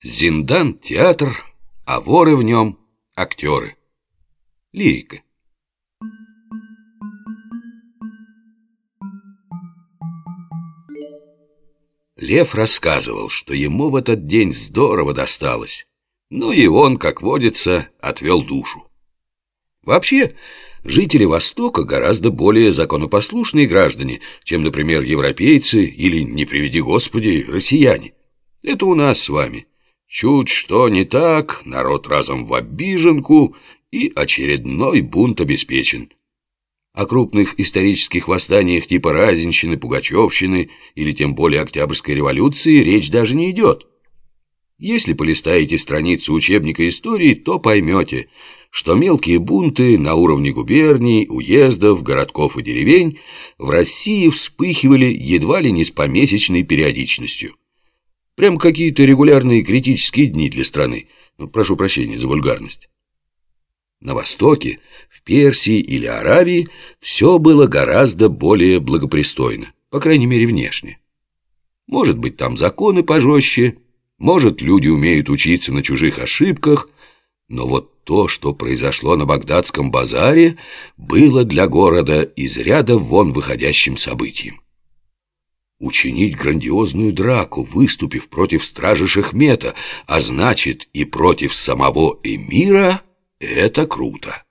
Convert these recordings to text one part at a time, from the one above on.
Зиндан – театр, а воры в нем – актеры. Лирика. Лев рассказывал, что ему в этот день здорово досталось. Ну и он, как водится, отвел душу. Вообще, жители Востока гораздо более законопослушные граждане, чем, например, европейцы или, не приведи Господи, россияне. Это у нас с вами. Чуть что не так, народ разом в обиженку, и очередной бунт обеспечен. О крупных исторических восстаниях типа Разинщины, Пугачевщины или тем более Октябрьской революции речь даже не идет. Если полистаете страницы учебника истории, то поймете, что мелкие бунты на уровне губерний, уездов, городков и деревень в России вспыхивали едва ли не с помесячной периодичностью. Прям какие-то регулярные критические дни для страны. Ну, прошу прощения за вульгарность. На Востоке, в Персии или Аравии все было гораздо более благопристойно, по крайней мере внешне. Может быть, там законы пожестче, может, люди умеют учиться на чужих ошибках, но вот то, что произошло на Багдадском базаре, было для города из ряда вон выходящим событием. Учинить грандиозную драку, выступив против стражи Шехмета, а значит и против самого эмира, это круто.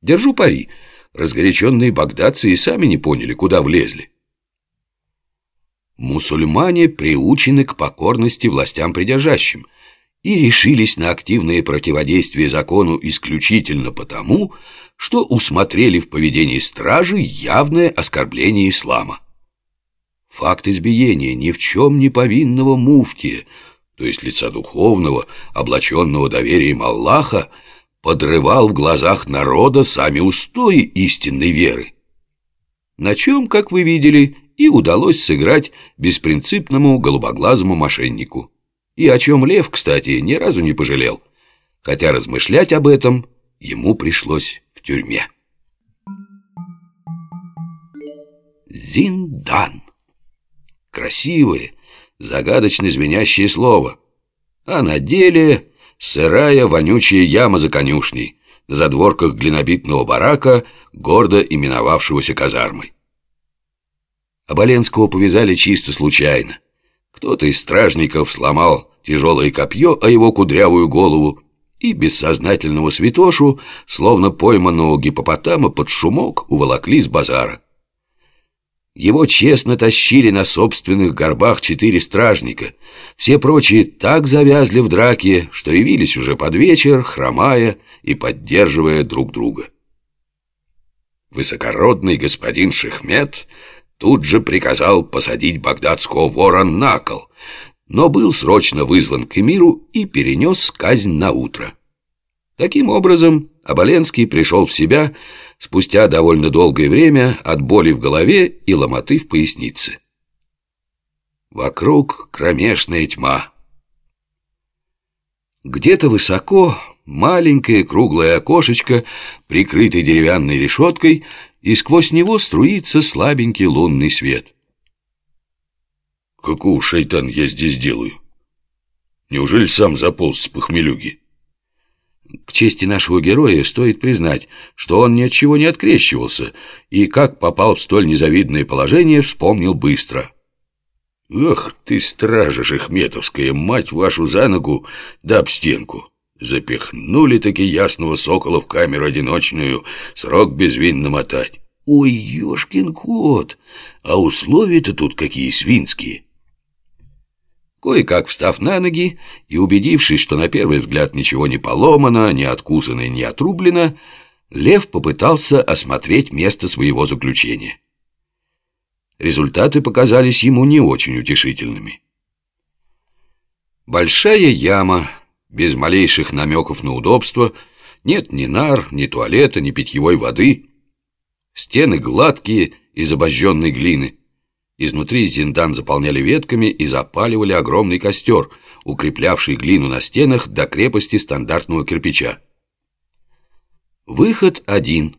Держу пари, разгоряченные багдадцы и сами не поняли, куда влезли. Мусульмане приучены к покорности властям придержащим и решились на активное противодействие закону исключительно потому, что усмотрели в поведении стражи явное оскорбление ислама. Факт избиения ни в чем не повинного муфтия, то есть лица духовного, облаченного доверием Аллаха, подрывал в глазах народа сами устои истинной веры. На чем, как вы видели, и удалось сыграть беспринципному голубоглазому мошеннику. И о чем Лев, кстати, ни разу не пожалел, хотя размышлять об этом ему пришлось в тюрьме. Зиндан. Красивое, загадочно звенящее слово. А на деле сырая вонючая яма за конюшней, на задворках глинобитного барака, гордо именовавшегося казармой. Оболенского повязали чисто случайно. Кто-то из стражников сломал тяжелое копье о его кудрявую голову, и бессознательного святошу, словно пойманного гипопотама под шумок, уволокли с базара. Его честно тащили на собственных горбах четыре стражника. Все прочие так завязли в драке, что явились уже под вечер, хромая и поддерживая друг друга. Высокородный господин Шехмет тут же приказал посадить багдадского вора на кол, но был срочно вызван к эмиру и перенес казнь на утро. Таким образом, Оболенский пришел в себя спустя довольно долгое время от боли в голове и ломоты в пояснице. Вокруг кромешная тьма. Где-то высоко маленькое круглое окошечко, прикрытое деревянной решеткой, и сквозь него струится слабенький лунный свет. «Какого шайтан я здесь делаю? Неужели сам заполз с похмелюги?» К чести нашего героя стоит признать, что он ни от чего не открещивался, и как попал в столь незавидное положение, вспомнил быстро. «Ах ты, стража шехметовская, мать вашу за ногу да об стенку!» Запихнули-таки ясного сокола в камеру одиночную, срок безвинно мотать. Ой, ёшкин кот, а условия-то тут какие свинские. Кое-как встав на ноги и убедившись, что на первый взгляд ничего не поломано, не откусано и не отрублено, Лев попытался осмотреть место своего заключения. Результаты показались ему не очень утешительными. Большая яма, без малейших намеков на удобство, нет ни нар, ни туалета, ни питьевой воды. Стены гладкие, из обожженной глины. Изнутри зиндан заполняли ветками и запаливали огромный костер, укреплявший глину на стенах до крепости стандартного кирпича. Выход один.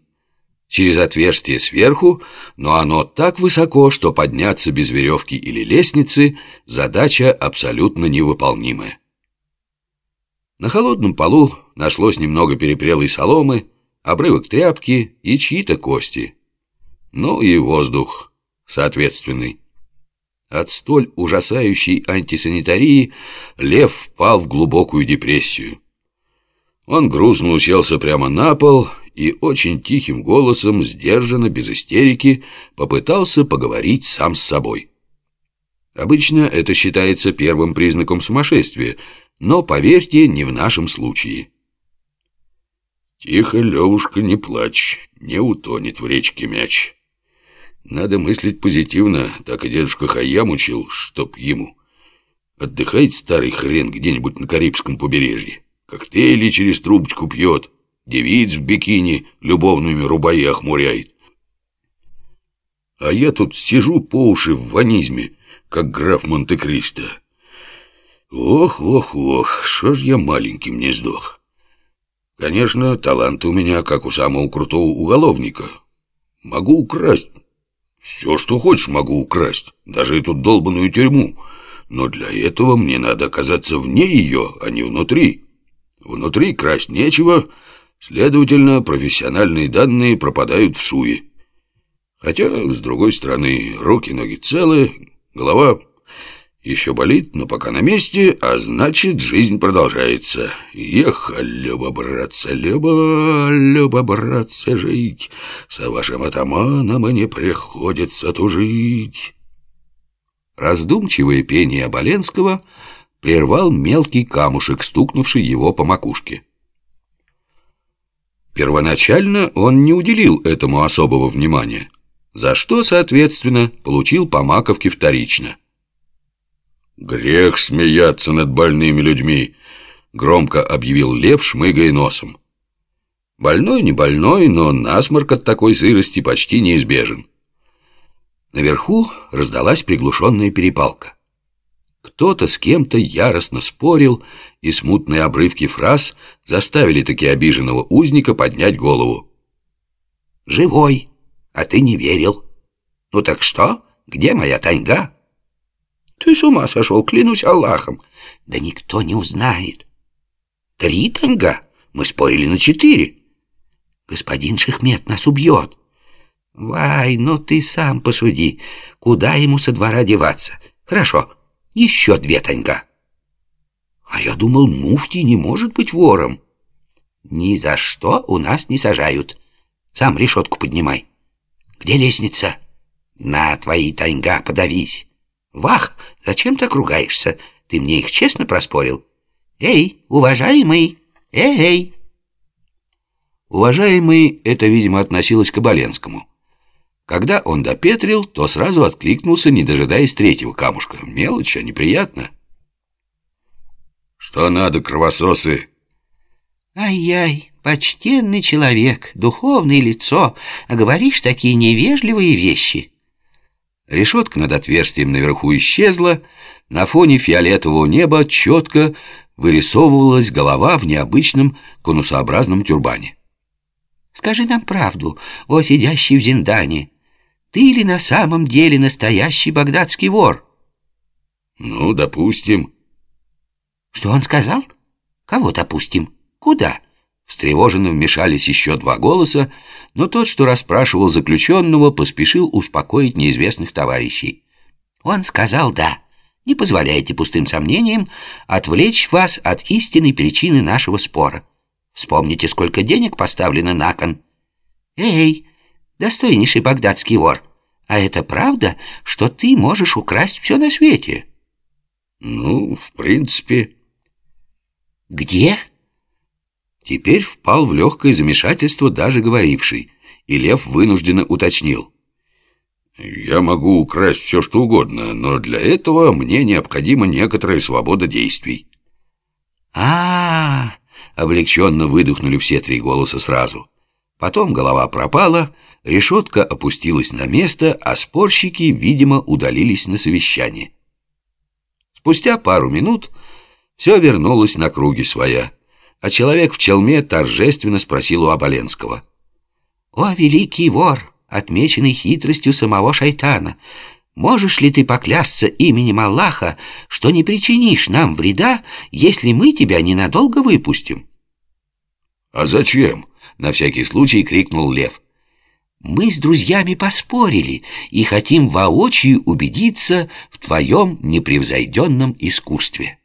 Через отверстие сверху, но оно так высоко, что подняться без веревки или лестницы – задача абсолютно невыполнимая. На холодном полу нашлось немного перепрелой соломы, обрывок тряпки и чьи-то кости. Ну и воздух соответственный. От столь ужасающей антисанитарии Лев впал в глубокую депрессию. Он грустно уселся прямо на пол и очень тихим голосом, сдержанно, без истерики, попытался поговорить сам с собой. Обычно это считается первым признаком сумасшествия, но, поверьте, не в нашем случае. «Тихо, Левушка, не плачь, не утонет в речке мяч. Надо мыслить позитивно, так и дедушка Хаям учил, чтоб ему. Отдыхает старый хрен где-нибудь на Карибском побережье, коктейли через трубочку пьет, девиц в бикини любовными рубаи охмуряет. А я тут сижу по уши в ванизме, как граф Монте-Кристо. Ох, ох, ох, что ж я маленьким не сдох. Конечно, талант у меня, как у самого крутого уголовника. Могу украсть. Все, что хочешь, могу украсть. Даже эту долбанную тюрьму. Но для этого мне надо оказаться вне ее, а не внутри. Внутри красть нечего, следовательно, профессиональные данные пропадают в суе. Хотя, с другой стороны, руки-ноги целы, Голова еще болит, но пока на месте, а значит, жизнь продолжается. Эх, Люба, братцы, Люба, Люба, братцы, жить. Со вашим атаманом мне приходится тужить. Раздумчивое пение Оболенского прервал мелкий камушек, стукнувший его по макушке. Первоначально он не уделил этому особого внимания за что, соответственно, получил по маковке вторично. «Грех смеяться над больными людьми», — громко объявил Лев, шмыгая носом. Больной не больной, но насморк от такой сырости почти неизбежен. Наверху раздалась приглушенная перепалка. Кто-то с кем-то яростно спорил, и смутные обрывки фраз заставили таки обиженного узника поднять голову. «Живой!» а ты не верил. Ну так что? Где моя таньга? Ты с ума сошел, клянусь Аллахом. Да никто не узнает. Три таньга? Мы спорили на четыре. Господин Шехмет нас убьет. Вай, ну ты сам посуди, куда ему со двора деваться. Хорошо, еще две таньга. А я думал, муфти не может быть вором. Ни за что у нас не сажают. Сам решетку поднимай. Где лестница? На твои таньга подавись. Вах, зачем так ругаешься? Ты мне их честно проспорил? Эй, уважаемый, эй! Уважаемый, это, видимо, относилось к Оболенскому. Когда он допетрил, то сразу откликнулся, не дожидаясь третьего камушка. Мелочь, а неприятно. «Что надо, кровососы?» «Ай-яй, почтенный человек, духовное лицо, а говоришь такие невежливые вещи». Решетка над отверстием наверху исчезла, на фоне фиолетового неба четко вырисовывалась голова в необычном конусообразном тюрбане. «Скажи нам правду, о сидящий в Зиндане, ты ли на самом деле настоящий багдадский вор?» «Ну, допустим». «Что он сказал? Кого допустим? Куда?» Встревоженно вмешались еще два голоса, но тот, что расспрашивал заключенного, поспешил успокоить неизвестных товарищей. «Он сказал «да». Не позволяйте пустым сомнениям отвлечь вас от истинной причины нашего спора. Вспомните, сколько денег поставлено на кон. Эй, достойнейший багдадский вор, а это правда, что ты можешь украсть все на свете?» «Ну, в принципе...» «Где?» Теперь впал в легкое замешательство даже говоривший, и Лев вынужденно уточнил. «Я могу украсть все, что угодно, но для этого мне необходима некоторая свобода действий». А, -а, -а облегченно выдохнули все три голоса сразу. Потом голова пропала, решетка опустилась на место, а спорщики, видимо, удалились на совещание. Спустя пару минут все вернулось на круги своя а человек в челме торжественно спросил у Оболенского. «О, великий вор, отмеченный хитростью самого шайтана, Можешь ли ты поклясться именем Аллаха, что не причинишь нам вреда, если мы тебя ненадолго выпустим?» «А зачем?» — на всякий случай крикнул Лев. «Мы с друзьями поспорили и хотим воочию убедиться в твоем непревзойденном искусстве».